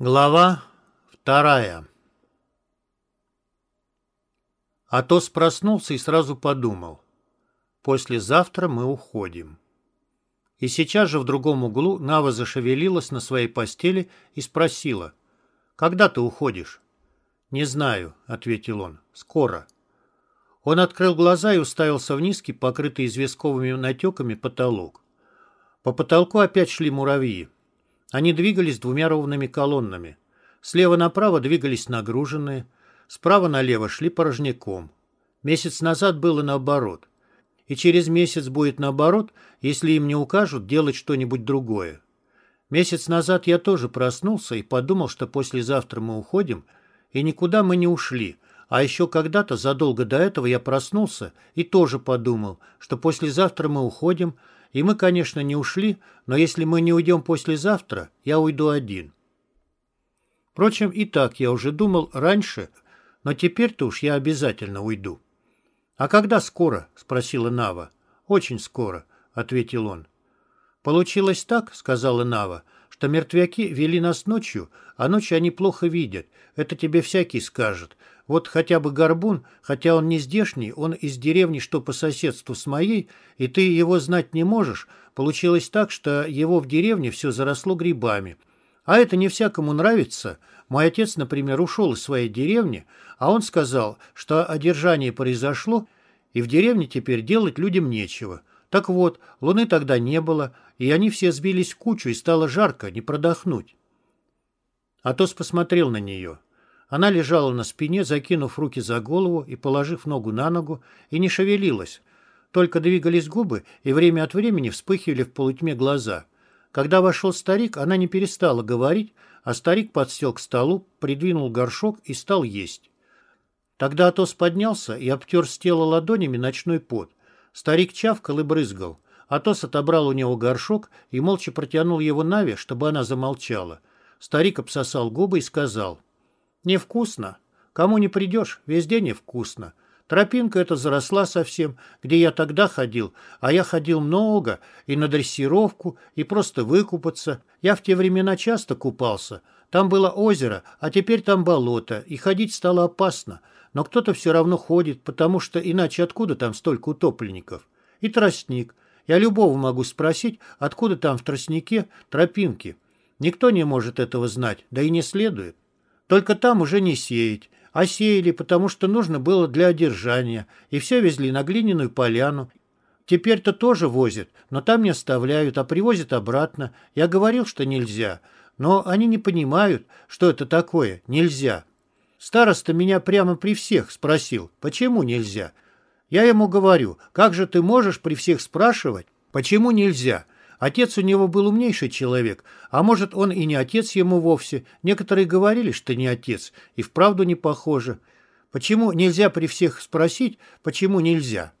Глава вторая Атос проснулся и сразу подумал. Послезавтра мы уходим. И сейчас же в другом углу Нава зашевелилась на своей постели и спросила. «Когда ты уходишь?» «Не знаю», — ответил он. «Скоро». Он открыл глаза и уставился в низкий, покрытый известковыми натеками, потолок. По потолку опять шли муравьи. Они двигались двумя ровными колоннами. Слева направо двигались нагруженные, справа налево шли порожняком. Месяц назад было наоборот. И через месяц будет наоборот, если им не укажут делать что-нибудь другое. Месяц назад я тоже проснулся и подумал, что послезавтра мы уходим, и никуда мы не ушли, а еще когда-то задолго до этого я проснулся и тоже подумал, что послезавтра мы уходим, и мы, конечно, не ушли, но если мы не уйдем послезавтра, я уйду один. Впрочем, и так я уже думал раньше, но теперь-то уж я обязательно уйду. «А когда скоро?» — спросила Нава. «Очень скоро», — ответил он. «Получилось так», — сказала Нава, — «что мертвяки вели нас ночью, а ночью они плохо видят. Это тебе всякий скажет. Вот хотя бы Горбун, хотя он не здешний, он из деревни, что по соседству с моей, и ты его знать не можешь, получилось так, что его в деревне все заросло грибами. А это не всякому нравится. Мой отец, например, ушел из своей деревни, а он сказал, что одержание произошло, и в деревне теперь делать людям нечего. Так вот, луны тогда не было, и они все сбились в кучу, и стало жарко, не продохнуть. Атос посмотрел на нее. Она лежала на спине, закинув руки за голову и положив ногу на ногу, и не шевелилась. Только двигались губы, и время от времени вспыхивали в полутьме глаза. Когда вошел старик, она не перестала говорить, а старик подсел к столу, придвинул горшок и стал есть. Тогда Атос поднялся и обтер с тела ладонями ночной пот. Старик чавкал и брызгал. Атос отобрал у него горшок и молча протянул его Наве, чтобы она замолчала. Старик обсосал губы и сказал — Невкусно. Кому не придешь, везде невкусно. Тропинка эта заросла совсем, где я тогда ходил, а я ходил много, и на дрессировку, и просто выкупаться. Я в те времена часто купался. Там было озеро, а теперь там болото, и ходить стало опасно. Но кто-то все равно ходит, потому что иначе откуда там столько утопленников? И тростник. Я любого могу спросить, откуда там в тростнике тропинки. Никто не может этого знать, да и не следует. Только там уже не сеять, а сеяли, потому что нужно было для одержания, и все везли на глиняную поляну. Теперь-то тоже возят, но там не оставляют, а привозят обратно. Я говорил, что нельзя, но они не понимают, что это такое «нельзя». Староста меня прямо при всех спросил, почему нельзя. Я ему говорю, как же ты можешь при всех спрашивать, почему нельзя? Отец у него был умнейший человек, а может, он и не отец ему вовсе. Некоторые говорили, что не отец, и вправду не похоже. Почему нельзя при всех спросить, почему нельзя?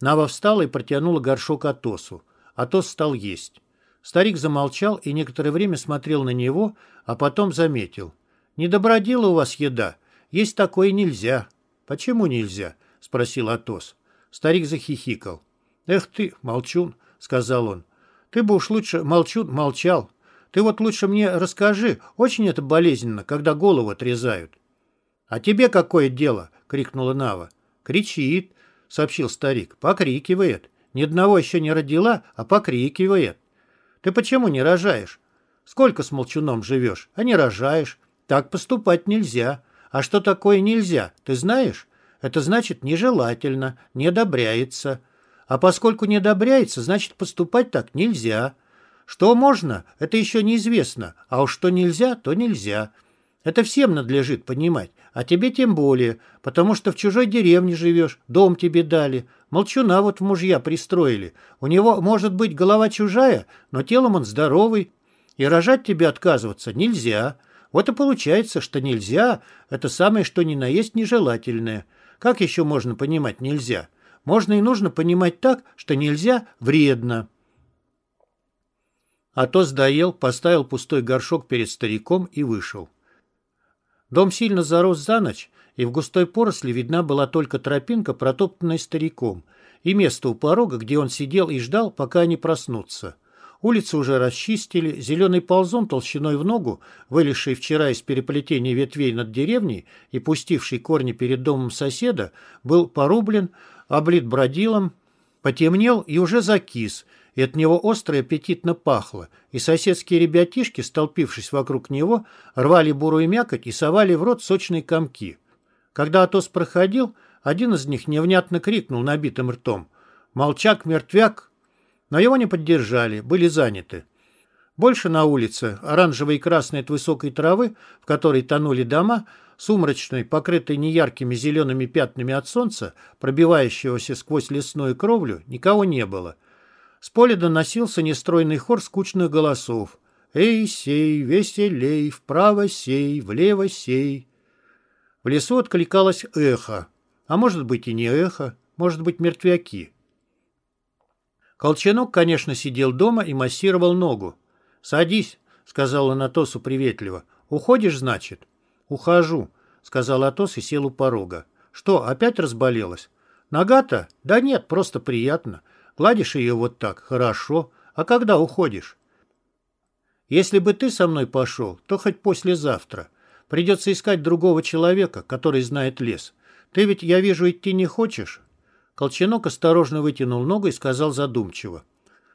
Нава встала и протянула горшок Атосу. Атос стал есть. Старик замолчал и некоторое время смотрел на него, а потом заметил. «Не добродила у вас еда. Есть такое нельзя». «Почему нельзя?» — спросил Атос. Старик захихикал. «Эх ты, молчун!» Сказал он. «Ты бы уж лучше молчу, молчал. Ты вот лучше мне расскажи, очень это болезненно, когда голову отрезают». «А тебе какое дело?» — крикнула Нава. «Кричит», — сообщил старик, — «покрикивает. Ни одного еще не родила, а покрикивает». «Ты почему не рожаешь? Сколько с молчуном живешь, а не рожаешь? Так поступать нельзя. А что такое нельзя, ты знаешь? Это значит нежелательно, не одобряется». А поскольку не одобряется, значит поступать так нельзя. Что можно, это еще неизвестно, а уж что нельзя, то нельзя. Это всем надлежит понимать, а тебе тем более, потому что в чужой деревне живешь, дом тебе дали, молчуна вот в мужья пристроили. У него, может быть, голова чужая, но телом он здоровый, и рожать тебе отказываться нельзя. Вот и получается, что нельзя – это самое, что ни на есть нежелательное. Как еще можно понимать нельзя? Можно и нужно понимать так, что нельзя вредно. Атос доел, поставил пустой горшок перед стариком и вышел. Дом сильно зарос за ночь, и в густой поросли видна была только тропинка, протоптанная стариком, и место у порога, где он сидел и ждал, пока они проснутся. Улицы уже расчистили, зеленый ползун толщиной в ногу, вылезший вчера из переплетения ветвей над деревней и пустивший корни перед домом соседа, был порублен, облит бродилом, потемнел и уже закис, и от него остро и аппетитно пахло, и соседские ребятишки, столпившись вокруг него, рвали бурую мякоть и совали в рот сочные комки. Когда Атос проходил, один из них невнятно крикнул набитым ртом «Молчак, мертвяк!» Но его не поддержали, были заняты. Больше на улице, оранжевой и красной от высокой травы, в которой тонули дома, сумрачной, покрытой неяркими зелеными пятнами от солнца, пробивающегося сквозь лесную кровлю, никого не было. С поля доносился нестройный хор скучных голосов. «Эй, сей, веселей, вправо сей, влево сей». В лесу откликалось эхо, а может быть и не эхо, может быть мертвяки. Колчанок, конечно, сидел дома и массировал ногу. «Садись», — сказал Анатосу приветливо. «Уходишь, значит?» «Ухожу», — сказал Атос и сел у порога. «Что, опять разболелась?» «Нога-то? Да нет, просто приятно. Гладишь ее вот так, хорошо. А когда уходишь?» «Если бы ты со мной пошел, то хоть послезавтра. Придется искать другого человека, который знает лес. Ты ведь, я вижу, идти не хочешь?» Колченок осторожно вытянул ногу и сказал задумчиво.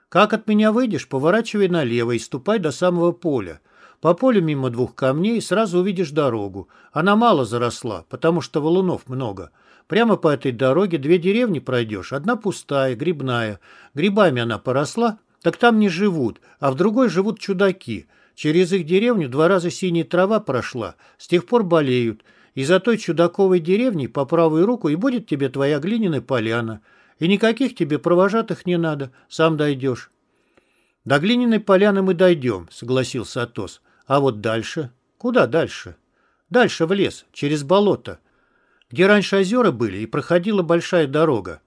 «Как от меня выйдешь, поворачивай налево и ступай до самого поля. По полю мимо двух камней сразу увидишь дорогу. Она мало заросла, потому что валунов много. Прямо по этой дороге две деревни пройдешь. Одна пустая, грибная. Грибами она поросла, так там не живут, а в другой живут чудаки. Через их деревню два раза синяя трава прошла, с тех пор болеют. И за той чудаковой деревней по правую руку и будет тебе твоя глиняная поляна. И никаких тебе провожатых не надо, сам дойдешь. До глиняной поляны мы дойдем, согласился Атос. А вот дальше? Куда дальше? Дальше в лес, через болото, где раньше озера были и проходила большая дорога.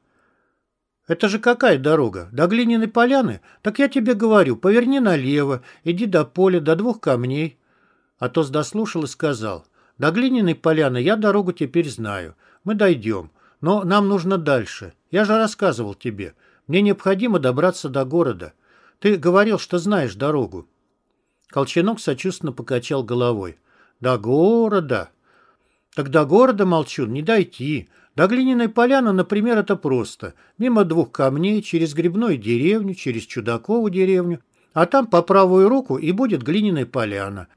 Это же какая дорога? До глиняной поляны? Так я тебе говорю, поверни налево, иди до поля, до двух камней. Атос дослушал и сказал, до глиняной поляны я дорогу теперь знаю. Мы дойдем. Но нам нужно дальше. Я же рассказывал тебе. Мне необходимо добраться до города. Ты говорил, что знаешь дорогу. Колченок сочувственно покачал головой. До города? Так до города, молчун, не дойти. До глиняной поляны, например, это просто. Мимо двух камней, через грибную деревню, через Чудакову деревню. А там по правую руку и будет глиняная поляна.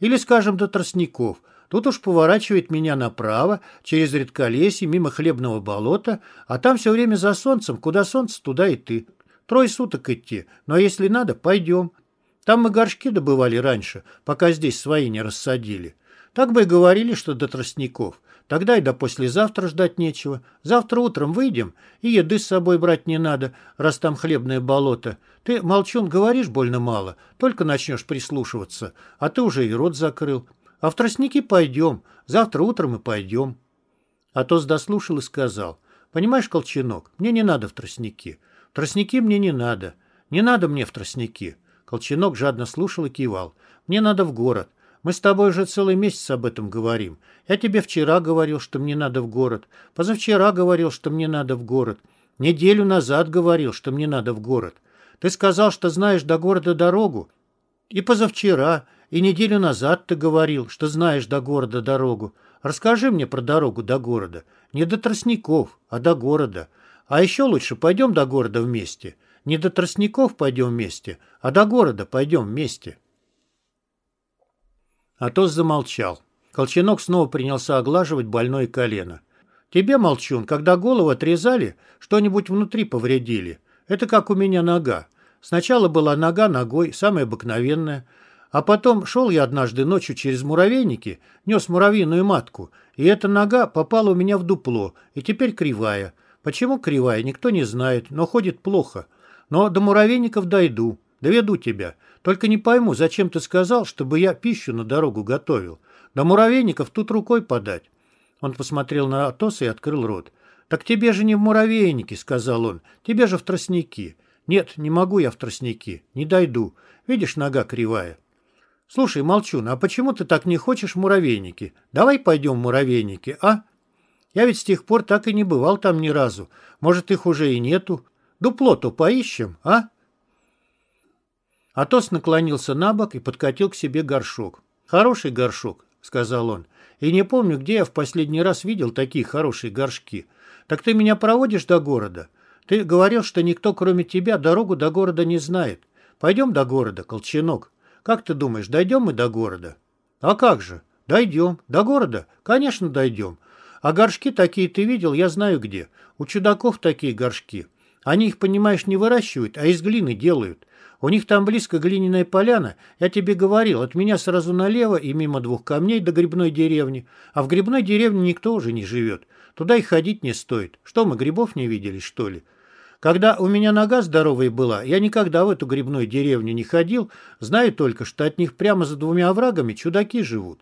Или, скажем, до тростников. Тут уж поворачивает меня направо, через редколесье, мимо хлебного болота, а там все время за солнцем, куда солнце, туда и ты. Трое суток идти, но если надо, пойдем. Там мы горшки добывали раньше, пока здесь свои не рассадили. Так бы и говорили, что до тростников. Тогда и до послезавтра ждать нечего. Завтра утром выйдем, и еды с собой брать не надо, раз там хлебное болото. Ты, молчун, говоришь больно мало, только начнешь прислушиваться, а ты уже и рот закрыл. А в тростники пойдем, завтра утром и пойдем. Атос дослушал и сказал, понимаешь, Колченок, мне не надо в тростники. В тростники мне не надо. Не надо мне в тростники. Колченок жадно слушал и кивал. Мне надо в город. Мы с тобой уже целый месяц об этом говорим. Я тебе вчера говорил, что мне надо в город. Позавчера говорил, что мне надо в город. Неделю назад говорил, что мне надо в город. Ты сказал, что знаешь до города дорогу. И позавчера, и неделю назад ты говорил, что знаешь до города дорогу. Расскажи мне про дорогу до города. Не до Тростников, а до города. А еще лучше пойдем до города вместе. Не до Тростников пойдем вместе, а до города пойдем вместе. Атос замолчал. Колченок снова принялся оглаживать больное колено. «Тебе, молчун, когда голову отрезали, что-нибудь внутри повредили. Это как у меня нога. Сначала была нога ногой, самая обыкновенная. А потом шел я однажды ночью через муравейники, нес муравьиную матку, и эта нога попала у меня в дупло, и теперь кривая. Почему кривая, никто не знает, но ходит плохо. Но до муравейников дойду, доведу тебя. Только не пойму, зачем ты сказал, чтобы я пищу на дорогу готовил. До муравейников тут рукой подать. Он посмотрел на Атоса и открыл рот. «Так тебе же не в муравейнике», — сказал он. «Тебе же в тростники». «Нет, не могу я в тростники. Не дойду. Видишь, нога кривая». «Слушай, Молчун, а почему ты так не хочешь муравейники? Давай пойдем в муравейники, а?» «Я ведь с тех пор так и не бывал там ни разу. Может, их уже и нету. Дупло-то поищем, а?» Атос наклонился на бок и подкатил к себе горшок. «Хороший горшок», — сказал он. «И не помню, где я в последний раз видел такие хорошие горшки. Так ты меня проводишь до города? Ты говорил, что никто, кроме тебя, дорогу до города не знает. Пойдем до города, Колченок. Как ты думаешь, дойдем мы до города?» «А как же? Дойдем. До города? Конечно, дойдем. А горшки такие ты видел, я знаю где. У чудаков такие горшки. Они их, понимаешь, не выращивают, а из глины делают. У них там близко глиняная поляна. Я тебе говорил, от меня сразу налево и мимо двух камней до грибной деревни. А в грибной деревне никто уже не живет. Туда и ходить не стоит. Что, мы грибов не видели, что ли? Когда у меня нога здоровая была, я никогда в эту грибную деревню не ходил, знаю только, что от них прямо за двумя оврагами чудаки живут.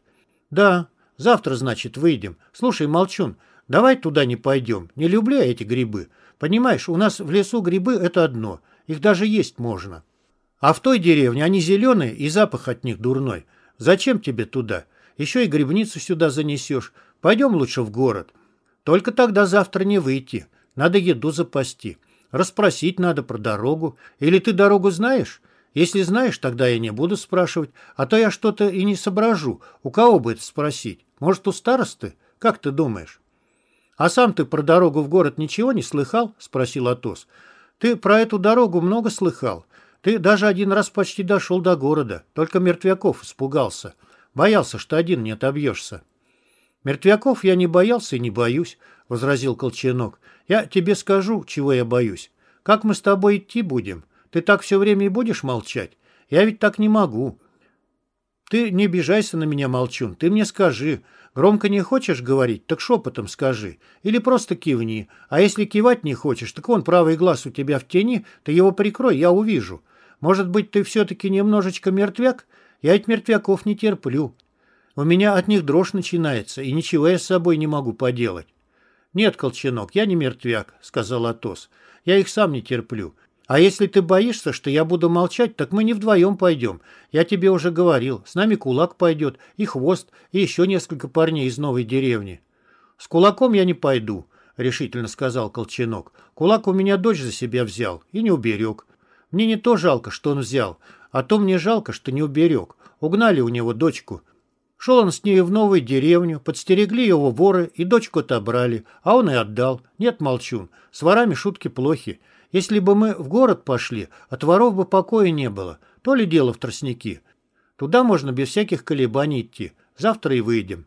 Да, завтра, значит, выйдем. Слушай, Молчун, давай туда не пойдем. Не люблю я эти грибы. Понимаешь, у нас в лесу грибы – это одно. Их даже есть можно. А в той деревне они зеленые и запах от них дурной. Зачем тебе туда? Еще и грибницу сюда занесешь. Пойдем лучше в город. Только тогда завтра не выйти. Надо еду запасти. Расспросить надо про дорогу. Или ты дорогу знаешь? Если знаешь, тогда я не буду спрашивать. А то я что-то и не соображу. У кого бы это спросить? Может, у старосты? Как ты думаешь? А сам ты про дорогу в город ничего не слыхал? Спросил Атос. Ты про эту дорогу много слыхал? Ты даже один раз почти дошел до города. Только мертвяков испугался. Боялся, что один не отобьешься. Мертвяков я не боялся и не боюсь, возразил Колченок. Я тебе скажу, чего я боюсь. Как мы с тобой идти будем? Ты так все время и будешь молчать? Я ведь так не могу. Ты не обижайся на меня, молчун. Ты мне скажи. Громко не хочешь говорить, так шепотом скажи. Или просто кивни. А если кивать не хочешь, так вон правый глаз у тебя в тени, ты его прикрой, я увижу. Может быть, ты все-таки немножечко мертвяк? Я ведь мертвяков не терплю. У меня от них дрожь начинается, и ничего я с собой не могу поделать. «Нет, Колченок, я не мертвяк», — сказал Атос. «Я их сам не терплю. А если ты боишься, что я буду молчать, так мы не вдвоем пойдем. Я тебе уже говорил, с нами кулак пойдет, и хвост, и еще несколько парней из новой деревни». «С кулаком я не пойду», — решительно сказал Колченок. «Кулак у меня дочь за себя взял и не уберег. Мне не то жалко, что он взял, а то мне жалко, что не уберег. Угнали у него дочку, Шел он с ней в новую деревню, подстерегли его воры и дочку отобрали, а он и отдал. Нет, молчун, с ворами шутки плохи. Если бы мы в город пошли, от воров бы покоя не было. То ли дело в тростники. Туда можно без всяких колебаний идти. Завтра и выйдем.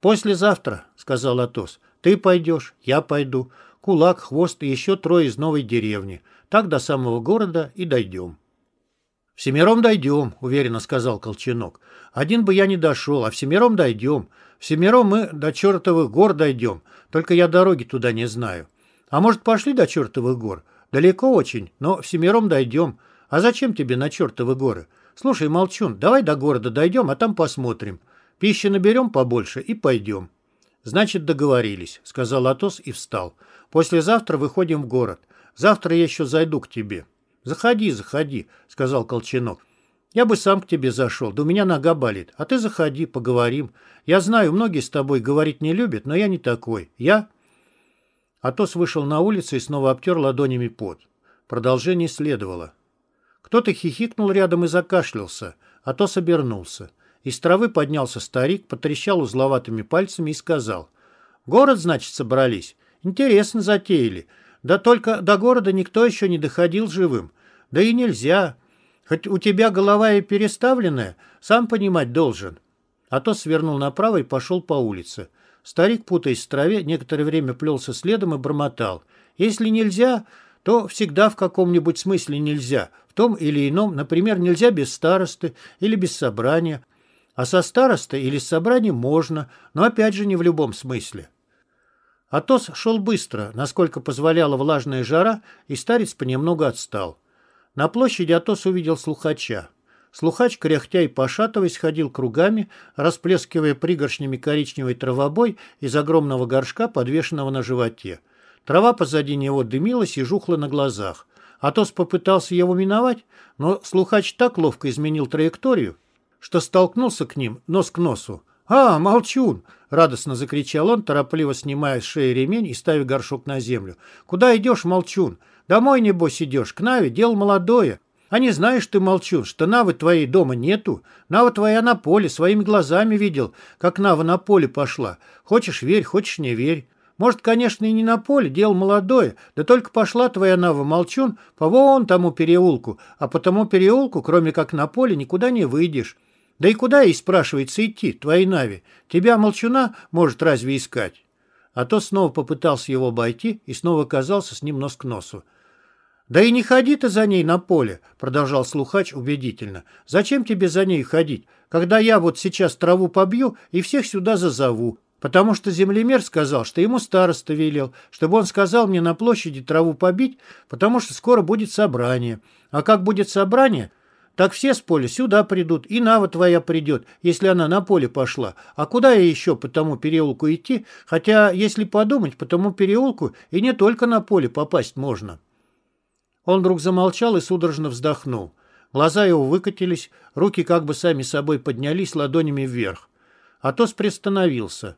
«Послезавтра», — сказал Атос. «Ты пойдешь, я пойду. Кулак, Хвост и еще трое из новой деревни. Так до самого города и дойдем». «Всемиром дойдем», — уверенно сказал Колченок. «Один бы я не дошел, а всемиром дойдем. Всемиром мы до чертовых гор дойдем, только я дороги туда не знаю. А может, пошли до чертовых гор? Далеко очень, но всемиром дойдем. А зачем тебе на чертовы горы? Слушай, Молчун, давай до города дойдем, а там посмотрим. Пищи наберем побольше и пойдем». «Значит, договорились», — сказал Атос и встал. «Послезавтра выходим в город. Завтра я еще зайду к тебе». «Заходи, заходи», — сказал Колченок. «Я бы сам к тебе зашел, да у меня нога болит. А ты заходи, поговорим. Я знаю, многие с тобой говорить не любят, но я не такой. Я...» Атос вышел на улицу и снова обтер ладонями пот. Продолжение следовало. Кто-то хихикнул рядом и закашлялся. Атос обернулся. Из травы поднялся старик, потрещал узловатыми пальцами и сказал. «Город, значит, собрались? Интересно затеяли. Да только до города никто еще не доходил живым. Да и нельзя. Хоть у тебя голова и переставленная, сам понимать должен. А то свернул направо и пошел по улице. Старик, путаясь в траве, некоторое время плелся следом и бормотал. Если нельзя, то всегда в каком-нибудь смысле нельзя. В том или ином, например, нельзя без старосты или без собрания. А со старостой или с собранием можно, но опять же не в любом смысле. Атос шел быстро, насколько позволяла влажная жара, и старец понемногу отстал. На площади Атос увидел слухача. Слухач, кряхтя и пошатываясь, ходил кругами, расплескивая пригоршнями коричневый травобой из огромного горшка, подвешенного на животе. Трава позади него дымилась и жухла на глазах. Атос попытался его миновать, но слухач так ловко изменил траекторию, что столкнулся к ним нос к носу. «А, молчун!» — радостно закричал он, торопливо снимая с шеи ремень и ставя горшок на землю. «Куда идешь, молчун? Домой, небось, идешь, к Наве, дело молодое. А не знаешь ты, молчун, что Навы твоей дома нету? Нава твоя на поле, своими глазами видел, как Нава на поле пошла. Хочешь верь, хочешь не верь. Может, конечно, и не на поле, дело молодое, да только пошла твоя Нава молчун по вон тому переулку, а по тому переулку, кроме как на поле, никуда не выйдешь. Да и куда ей, спрашивается, идти, твоей Нави? Тебя, молчуна, может разве искать? А то снова попытался его обойти и снова оказался с ним нос к носу. «Да и не ходи ты за ней на поле», — продолжал слухач убедительно. «Зачем тебе за ней ходить, когда я вот сейчас траву побью и всех сюда зазову? Потому что землемер сказал, что ему староста велел, чтобы он сказал мне на площади траву побить, потому что скоро будет собрание. А как будет собрание, так все с поля сюда придут, и Нава твоя придет, если она на поле пошла. А куда я еще по тому переулку идти? Хотя, если подумать, по тому переулку и не только на поле попасть можно». Он вдруг замолчал и судорожно вздохнул. Глаза его выкатились, руки как бы сами собой поднялись ладонями вверх. Атос приостановился.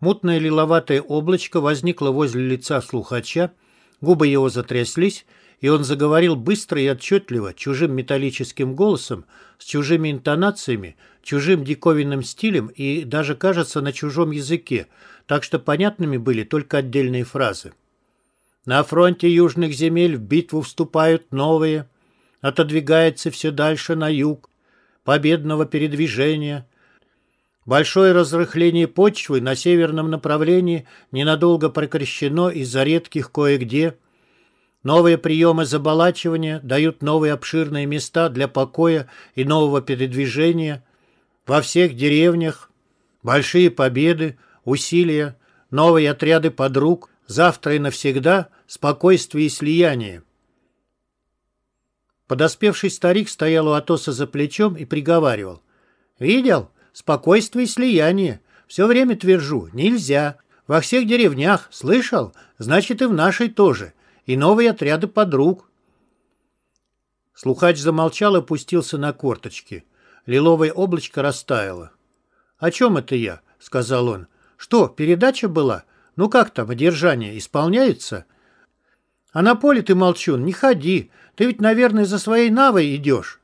Мутное лиловатое облачко возникло возле лица слухача, губы его затряслись, и он заговорил быстро и отчетливо, чужим металлическим голосом, с чужими интонациями, чужим диковинным стилем и даже, кажется, на чужом языке, так что понятными были только отдельные фразы. На фронте южных земель в битву вступают новые. Отодвигается все дальше на юг. Победного передвижения. Большое разрыхление почвы на северном направлении ненадолго прекращено из-за редких кое-где. Новые приемы заболачивания дают новые обширные места для покоя и нового передвижения. Во всех деревнях большие победы, усилия, новые отряды подруг – Завтра и навсегда спокойствие и слияние. Подоспевший старик стоял у Атоса за плечом и приговаривал. «Видел? Спокойствие и слияние. Все время твержу. Нельзя. Во всех деревнях. Слышал? Значит, и в нашей тоже. И новые отряды подруг». Слухач замолчал и опустился на корточки. Лиловое облачко растаяло. «О чем это я?» — сказал он. «Что, передача была? Ну как там, одержание исполняется? А на поле ты, молчун, не ходи. Ты ведь, наверное, за своей навой идешь.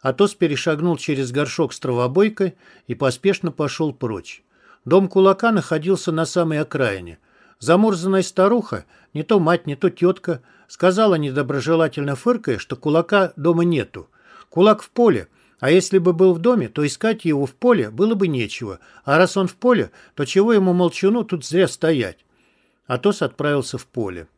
Атос перешагнул через горшок с травобойкой и поспешно пошел прочь. Дом кулака находился на самой окраине. Замурзанная старуха, не то мать, не то тетка, сказала недоброжелательно фыркая, что кулака дома нету. Кулак в поле, а если бы был в доме, то искать его в поле было бы нечего. А раз он в поле, то чего ему молчуну тут зря стоять? Атос отправился в поле.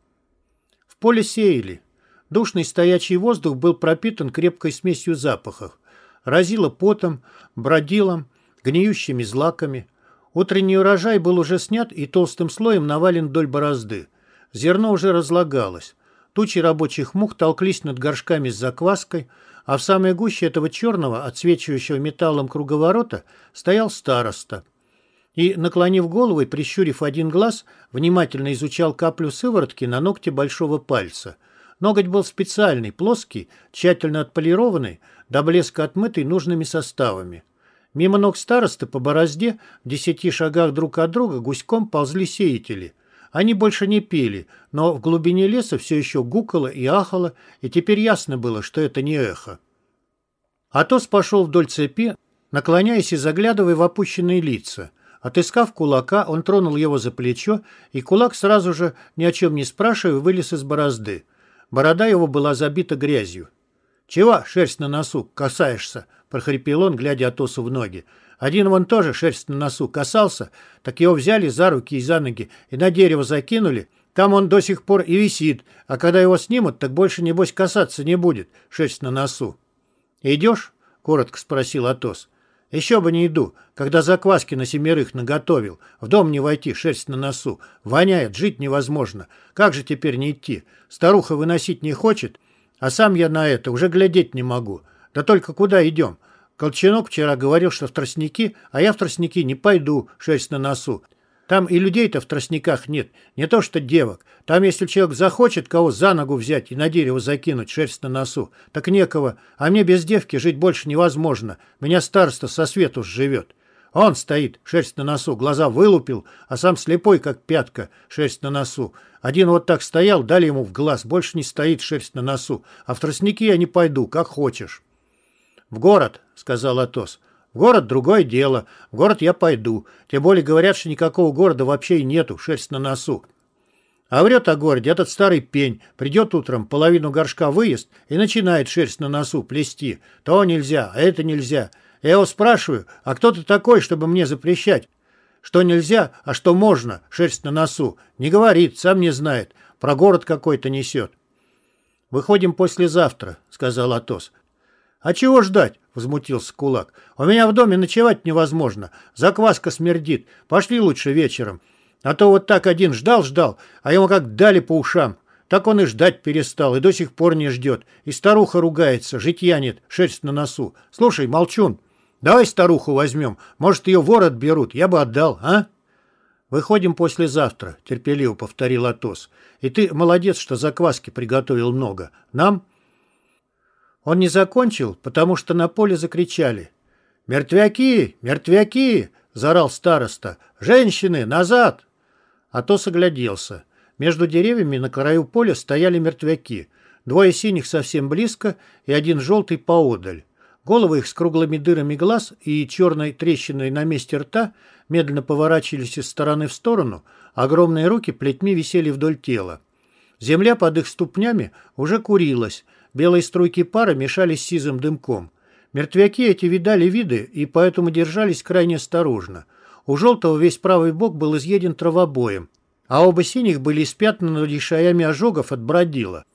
В поле сеяли. Душный стоячий воздух был пропитан крепкой смесью запахов. Разило потом, бродилом, гниющими злаками. Утренний урожай был уже снят и толстым слоем навален вдоль борозды. Зерно уже разлагалось. Тучи рабочих мух толклись над горшками с закваской, а в самой гуще этого черного, отсвечивающего металлом круговорота, стоял староста. И, наклонив голову и прищурив один глаз, внимательно изучал каплю сыворотки на ногте большого пальца. Ноготь был специальный, плоский, тщательно отполированный, до блеска отмытый нужными составами. Мимо ног старосты по борозде в десяти шагах друг от друга гуськом ползли сеятели – они больше не пели, но в глубине леса все еще гукало и ахало, и теперь ясно было, что это не эхо. Атос пошел вдоль цепи, наклоняясь и заглядывая в опущенные лица. Отыскав кулака, он тронул его за плечо, и кулак сразу же, ни о чем не спрашивая, вылез из борозды. Борода его была забита грязью. «Чего, шерсть на носу, касаешься?» — прохрипел он, глядя Атосу в ноги. Один вон тоже шерсть на носу касался, так его взяли за руки и за ноги и на дерево закинули. Там он до сих пор и висит, а когда его снимут, так больше, небось, касаться не будет, шерсть на носу. «Идешь?» — коротко спросил Атос. «Еще бы не иду, когда закваски на семерых наготовил. В дом не войти, шерсть на носу. Воняет, жить невозможно. Как же теперь не идти? Старуха выносить не хочет, а сам я на это уже глядеть не могу. Да только куда идем? Колченок вчера говорил, что в тростники, а я в тростники не пойду, шерсть на носу. Там и людей-то в тростниках нет, не то что девок. Там, если человек захочет кого за ногу взять и на дерево закинуть, шерсть на носу, так некого. А мне без девки жить больше невозможно. Меня староста со свету живет. Он стоит, шерсть на носу, глаза вылупил, а сам слепой, как пятка, шерсть на носу. Один вот так стоял, дали ему в глаз, больше не стоит шерсть на носу. А в тростники я не пойду, как хочешь. «В город», — сказал Атос. «В город другое дело. В город я пойду. Тем более говорят, что никакого города вообще и нету, шерсть на носу. А врет о городе этот старый пень. Придет утром, половину горшка выезд и начинает шерсть на носу плести. То нельзя, а это нельзя. Я его спрашиваю, а кто ты такой, чтобы мне запрещать? Что нельзя, а что можно, шерсть на носу. Не говорит, сам не знает. Про город какой-то несет. «Выходим послезавтра», — сказал Атос. «А чего ждать?» — возмутился кулак. «У меня в доме ночевать невозможно. Закваска смердит. Пошли лучше вечером. А то вот так один ждал-ждал, а ему как дали по ушам. Так он и ждать перестал, и до сих пор не ждет. И старуха ругается, житья нет, шерсть на носу. Слушай, молчун, Давай старуху возьмем. Может, ее вор отберут. Я бы отдал, а? Выходим послезавтра, терпеливо повторил Атос. И ты молодец, что закваски приготовил много. Нам? Он не закончил, потому что на поле закричали. «Мертвяки! Мертвяки!» — заорал староста. «Женщины! Назад!» Атос огляделся. Между деревьями на краю поля стояли мертвяки. Двое синих совсем близко и один желтый поодаль. Головы их с круглыми дырами глаз и черной трещиной на месте рта медленно поворачивались из стороны в сторону, огромные руки плетьми висели вдоль тела. Земля под их ступнями уже курилась, белые струйки пара мешались с сизым дымком. Мертвяки эти видали виды и поэтому держались крайне осторожно. У желтого весь правый бок был изъеден травобоем, а оба синих были испятнаны лишаями ожогов от бродила.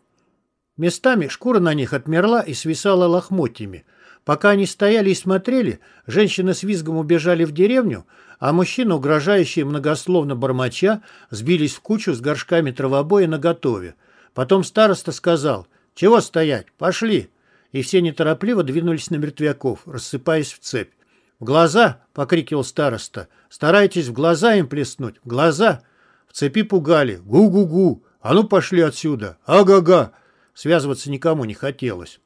Местами шкура на них отмерла и свисала лохмотьями – Пока они стояли и смотрели, женщины с визгом убежали в деревню, а мужчины, угрожающие многословно бормоча, сбились в кучу с горшками травобоя наготове. Потом староста сказал «Чего стоять? Пошли!» И все неторопливо двинулись на мертвяков, рассыпаясь в цепь. «В глаза!» — покрикивал староста. «Старайтесь в глаза им плеснуть! В глаза!» В цепи пугали. «Гу-гу-гу! А ну пошли отсюда! Ага-га!» Связываться никому не хотелось.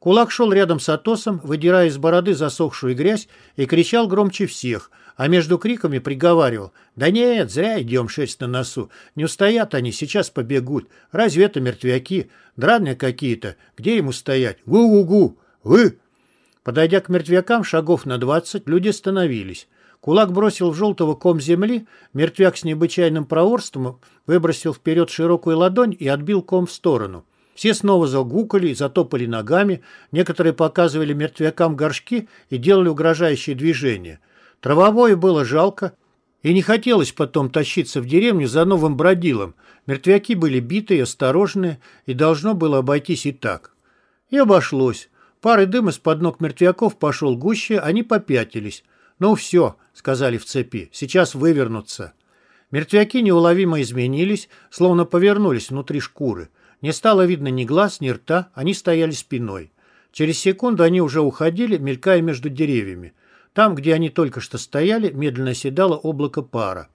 Кулак шел рядом с Атосом, выдирая из бороды засохшую грязь, и кричал громче всех, а между криками приговаривал «Да нет, зря идем шесть на носу. Не устоят они, сейчас побегут. Разве это мертвяки? Драные какие-то. Где ему стоять? Гу-гу-гу! Вы!» Подойдя к мертвякам шагов на двадцать, люди остановились. Кулак бросил в желтого ком земли, мертвяк с необычайным проворством выбросил вперед широкую ладонь и отбил ком в сторону. Все снова загукали и затопали ногами, некоторые показывали мертвякам горшки и делали угрожающие движения. Травовое было жалко, и не хотелось потом тащиться в деревню за новым бродилом. Мертвяки были битые, осторожные, и должно было обойтись и так. И обошлось. Пары дыма с-под ног мертвяков пошел гуще, они попятились. «Ну все», — сказали в цепи, — «сейчас вывернутся». Мертвяки неуловимо изменились, словно повернулись внутри шкуры. Не стало видно ни глаз, ни рта, они стояли спиной. Через секунду они уже уходили, мелькая между деревьями. Там, где они только что стояли, медленно оседало облако пара.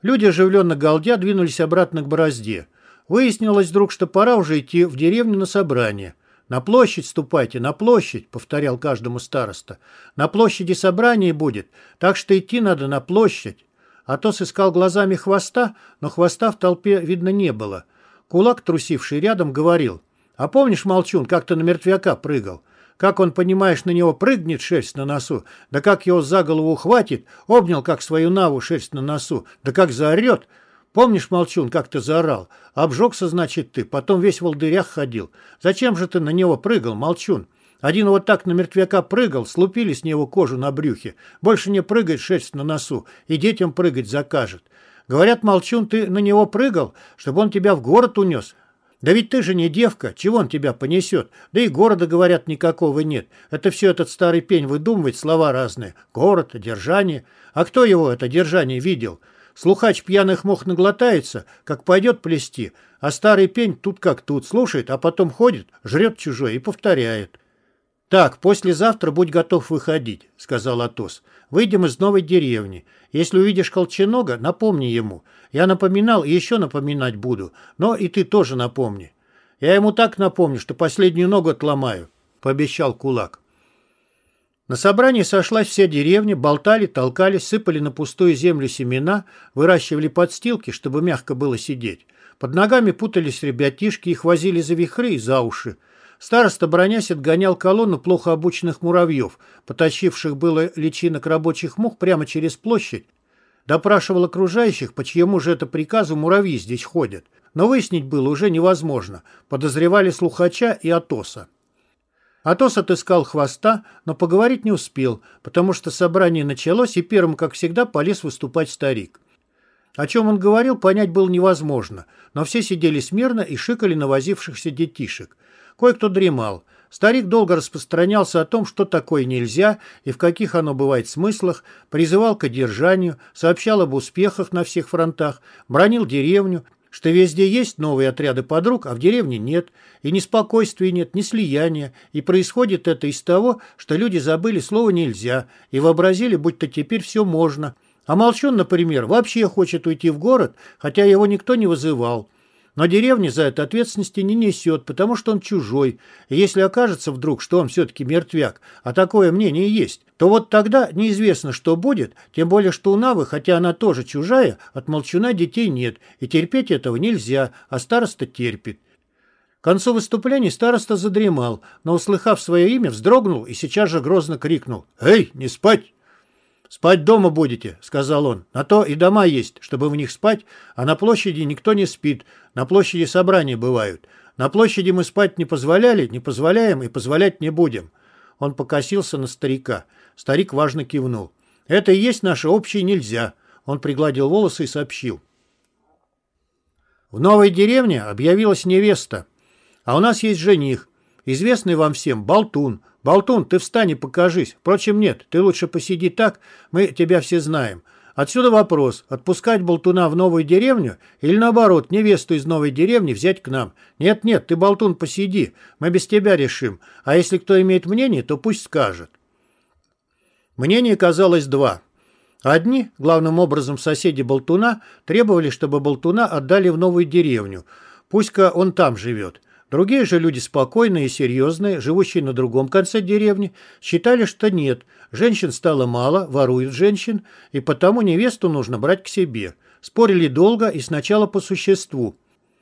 Люди, оживленно галдя, двинулись обратно к борозде. Выяснилось вдруг, что пора уже идти в деревню на собрание. «На площадь ступайте, на площадь», — повторял каждому староста. «На площади собрание будет, так что идти надо на площадь». Атос искал глазами хвоста, но хвоста в толпе видно не было — Кулак, трусивший рядом, говорил. «А помнишь, Молчун, как ты на мертвяка прыгал? Как он, понимаешь, на него прыгнет шерсть на носу, да как его за голову хватит, обнял, как свою наву шерсть на носу, да как заорет. Помнишь, Молчун, как ты заорал? Обжегся, значит, ты, потом весь в волдырях ходил. Зачем же ты на него прыгал, Молчун?» Один вот так на мертвяка прыгал, слупили с него кожу на брюхе. Больше не прыгает шерсть на носу, и детям прыгать закажет. Говорят, Молчун, ты на него прыгал, чтобы он тебя в город унес. Да ведь ты же не девка, чего он тебя понесет? Да и города, говорят, никакого нет. Это все этот старый пень выдумывает слова разные. Город, держание. А кто его, это держание, видел? Слухач пьяных мох наглотается, как пойдет плести, а старый пень тут как тут, слушает, а потом ходит, жрет чужой и повторяет. «Так, послезавтра будь готов выходить», — сказал Атос. «Выйдем из новой деревни. Если увидишь Колченога, напомни ему. Я напоминал и еще напоминать буду, но и ты тоже напомни. Я ему так напомню, что последнюю ногу отломаю», — пообещал кулак. На собрании сошлась вся деревня, болтали, толкались, сыпали на пустую землю семена, выращивали подстилки, чтобы мягко было сидеть. Под ногами путались ребятишки, их возили за вихры и за уши. Староста, бронясь, отгонял колонну плохо обученных муравьев, потащивших было личинок рабочих мух прямо через площадь. Допрашивал окружающих, по чьему же это приказу муравьи здесь ходят. Но выяснить было уже невозможно. Подозревали слухача и Атоса. Атос отыскал хвоста, но поговорить не успел, потому что собрание началось, и первым, как всегда, полез выступать старик. О чем он говорил, понять было невозможно, но все сидели смирно и шикали на возившихся детишек. Кое-кто дремал. Старик долго распространялся о том, что такое нельзя и в каких оно бывает смыслах, призывал к одержанию, сообщал об успехах на всех фронтах, бронил деревню, что везде есть новые отряды подруг, а в деревне нет, и ни спокойствия нет, ни слияния, и происходит это из того, что люди забыли слово «нельзя» и вообразили, будто теперь все можно. А Молчун, например, вообще хочет уйти в город, хотя его никто не вызывал. Но деревня за это ответственности не несет, потому что он чужой. И если окажется вдруг, что он все-таки мертвяк, а такое мнение есть, то вот тогда неизвестно, что будет, тем более, что у Навы, хотя она тоже чужая, от молчуна детей нет, и терпеть этого нельзя, а староста терпит. К концу выступления староста задремал, но, услыхав свое имя, вздрогнул и сейчас же грозно крикнул «Эй, не спать!» «Спать дома будете», — сказал он. «На то и дома есть, чтобы в них спать, а на площади никто не спит. На площади собрания бывают. На площади мы спать не позволяли, не позволяем и позволять не будем». Он покосился на старика. Старик важно кивнул. «Это и есть наше общее нельзя», — он пригладил волосы и сообщил. «В новой деревне объявилась невеста, а у нас есть жених, известный вам всем, Болтун, «Болтун, ты встань и покажись. Впрочем, нет, ты лучше посиди так, мы тебя все знаем. Отсюда вопрос, отпускать Болтуна в новую деревню или, наоборот, невесту из новой деревни взять к нам? Нет-нет, ты, Болтун, посиди, мы без тебя решим. А если кто имеет мнение, то пусть скажет». Мнений казалось два. Одни, главным образом соседи Болтуна, требовали, чтобы Болтуна отдали в новую деревню. Пусть-ка он там живет. Другие же люди спокойные и серьезные, живущие на другом конце деревни, считали, что нет, женщин стало мало, воруют женщин, и потому невесту нужно брать к себе. Спорили долго и сначала по существу.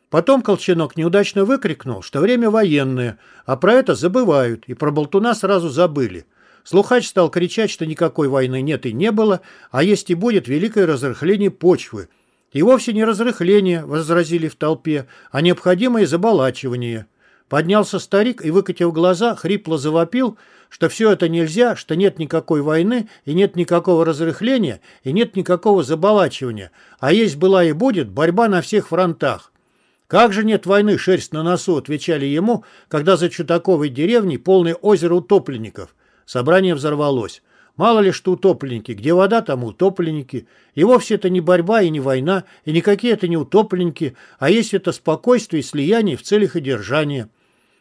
Потом Колченок неудачно выкрикнул, что время военное, а про это забывают, и про болтуна сразу забыли. Слухач стал кричать, что никакой войны нет и не было, а есть и будет великое разрыхление почвы – и вовсе не разрыхление, возразили в толпе, а необходимое заболачивание. Поднялся старик и, выкатив глаза, хрипло завопил, что все это нельзя, что нет никакой войны, и нет никакого разрыхления, и нет никакого заболачивания, а есть была и будет борьба на всех фронтах. «Как же нет войны, шерсть на носу», — отвечали ему, когда за Чутаковой деревней полное озеро утопленников. Собрание взорвалось. Мало ли что утопленники, где вода, там утопленники. И вовсе это не борьба и не война, и никакие это не утопленники, а есть это спокойствие и слияние в целях одержания.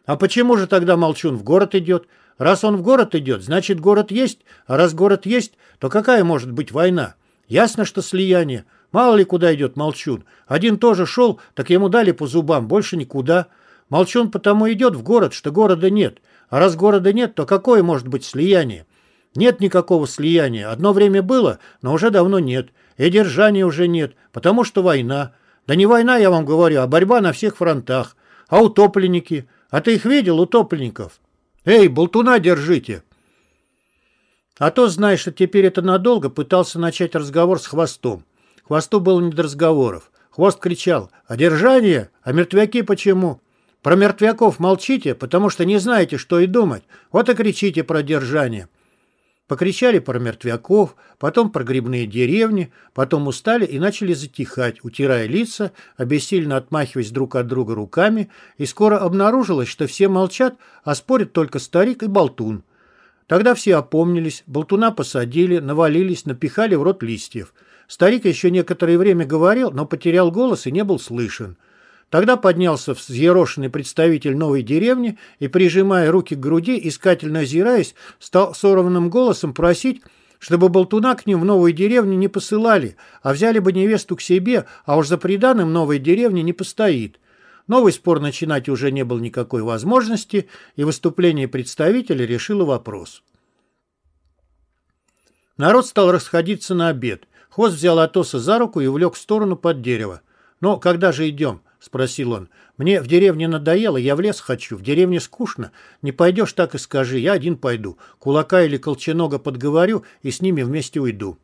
А почему же тогда Молчун в город идет? Раз он в город идет, значит город есть, а раз город есть, то какая может быть война? Ясно, что слияние. Мало ли куда идет Молчун. Один тоже шел, так ему дали по зубам, больше никуда. Молчун потому идет в город, что города нет. А раз города нет, то какое может быть слияние? Нет никакого слияния. Одно время было, но уже давно нет. И держания уже нет, потому что война. Да не война, я вам говорю, а борьба на всех фронтах. А утопленники? А ты их видел, утопленников? Эй, болтуна держите!» А то, знаешь, что теперь это надолго, пытался начать разговор с хвостом. Хвосту было не до разговоров. Хвост кричал «Одержание? А мертвяки почему?» «Про мертвяков молчите, потому что не знаете, что и думать. Вот и кричите про держание». Покричали про мертвяков, потом про грибные деревни, потом устали и начали затихать, утирая лица, обессильно отмахиваясь друг от друга руками, и скоро обнаружилось, что все молчат, а спорят только старик и болтун. Тогда все опомнились, болтуна посадили, навалились, напихали в рот листьев. Старик еще некоторое время говорил, но потерял голос и не был слышен. Тогда поднялся взъерошенный представитель новой деревни и, прижимая руки к груди, искательно озираясь, стал сорванным голосом просить, чтобы болтуна к ним в новую деревню не посылали, а взяли бы невесту к себе, а уж за приданым новой деревни не постоит. Новый спор начинать уже не было никакой возможности, и выступление представителя решило вопрос. Народ стал расходиться на обед. Хвост взял Атоса за руку и увлек в сторону под дерево. «Но когда же идем?» Спросил он. «Мне в деревне надоело, я в лес хочу, в деревне скучно. Не пойдешь, так и скажи, я один пойду. Кулака или колченога подговорю и с ними вместе уйду».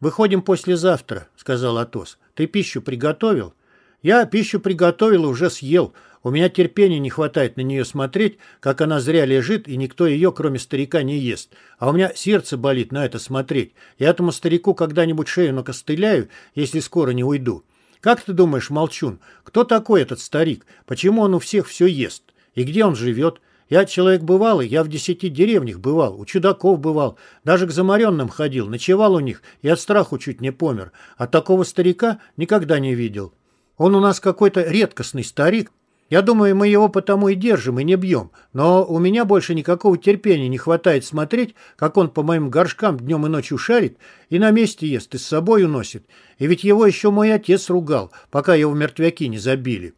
«Выходим послезавтра», — сказал Атос. «Ты пищу приготовил?» «Я пищу приготовил и уже съел. У меня терпения не хватает на нее смотреть, как она зря лежит, и никто ее, кроме старика, не ест. А у меня сердце болит на это смотреть. Я этому старику когда-нибудь шею накостыляю, если скоро не уйду. Как ты думаешь, Молчун, кто такой этот старик? Почему он у всех все ест? И где он живет? Я человек бывалый, я в десяти деревнях бывал, у чудаков бывал, даже к заморенным ходил, ночевал у них и от страху чуть не помер. А такого старика никогда не видел. Он у нас какой-то редкостный старик. Я думаю, мы его потому и держим, и не бьем. Но у меня больше никакого терпения не хватает смотреть, как он по моим горшкам днем и ночью шарит, и на месте ест, и с собой уносит. И ведь его еще мой отец ругал, пока его мертвяки не забили.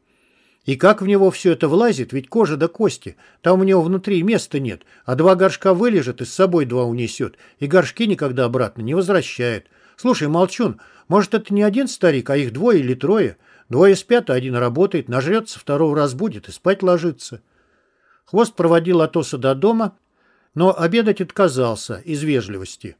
И как в него все это влазит, ведь кожа до кости. Там у него внутри места нет, а два горшка вылежит и с собой два унесет, и горшки никогда обратно не возвращает. Слушай, Молчун, может, это не один старик, а их двое или трое? Двое спят, а один работает, нажрется, второго разбудит и спать ложится. Хвост проводил Атоса до дома, но обедать отказался из вежливости.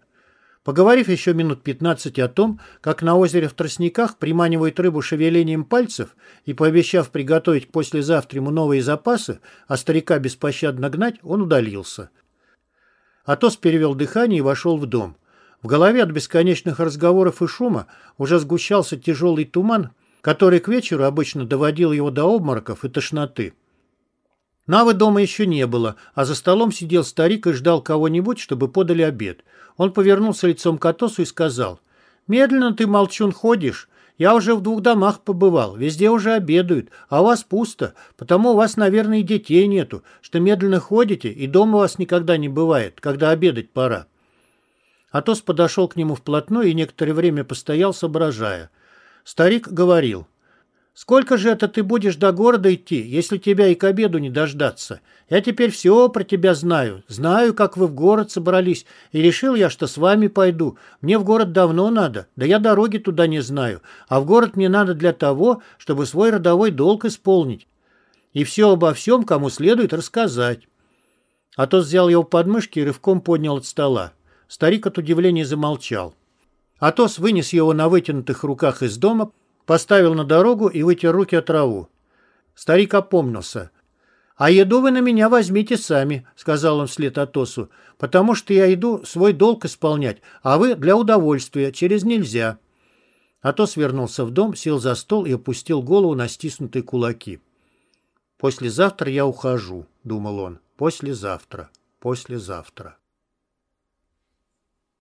Поговорив еще минут 15 о том, как на озере в Тростниках приманивают рыбу шевелением пальцев и пообещав приготовить к послезавтраму новые запасы, а старика беспощадно гнать, он удалился. Атос перевел дыхание и вошел в дом. В голове от бесконечных разговоров и шума уже сгущался тяжелый туман, который к вечеру обычно доводил его до обмороков и тошноты. Навы дома еще не было, а за столом сидел старик и ждал кого-нибудь, чтобы подали обед. Он повернулся лицом к Атосу и сказал, «Медленно ты, молчун, ходишь. Я уже в двух домах побывал, везде уже обедают, а у вас пусто, потому у вас, наверное, и детей нету, что медленно ходите, и дома у вас никогда не бывает, когда обедать пора». Атос подошел к нему вплотную и некоторое время постоял, соображая. Старик говорил, Сколько же это ты будешь до города идти, если тебя и к обеду не дождаться? Я теперь все про тебя знаю. Знаю, как вы в город собрались, и решил я, что с вами пойду. Мне в город давно надо, да я дороги туда не знаю. А в город мне надо для того, чтобы свой родовой долг исполнить. И все обо всем, кому следует, рассказать. А тот взял его под мышки и рывком поднял от стола. Старик от удивления замолчал. Атос вынес его на вытянутых руках из дома, поставил на дорогу и вытер руки от траву. Старик опомнился. «А еду вы на меня возьмите сами», — сказал он вслед Атосу, «потому что я иду свой долг исполнять, а вы для удовольствия, через нельзя». Атос вернулся в дом, сел за стол и опустил голову на стиснутые кулаки. «Послезавтра я ухожу», — думал он. «Послезавтра, послезавтра».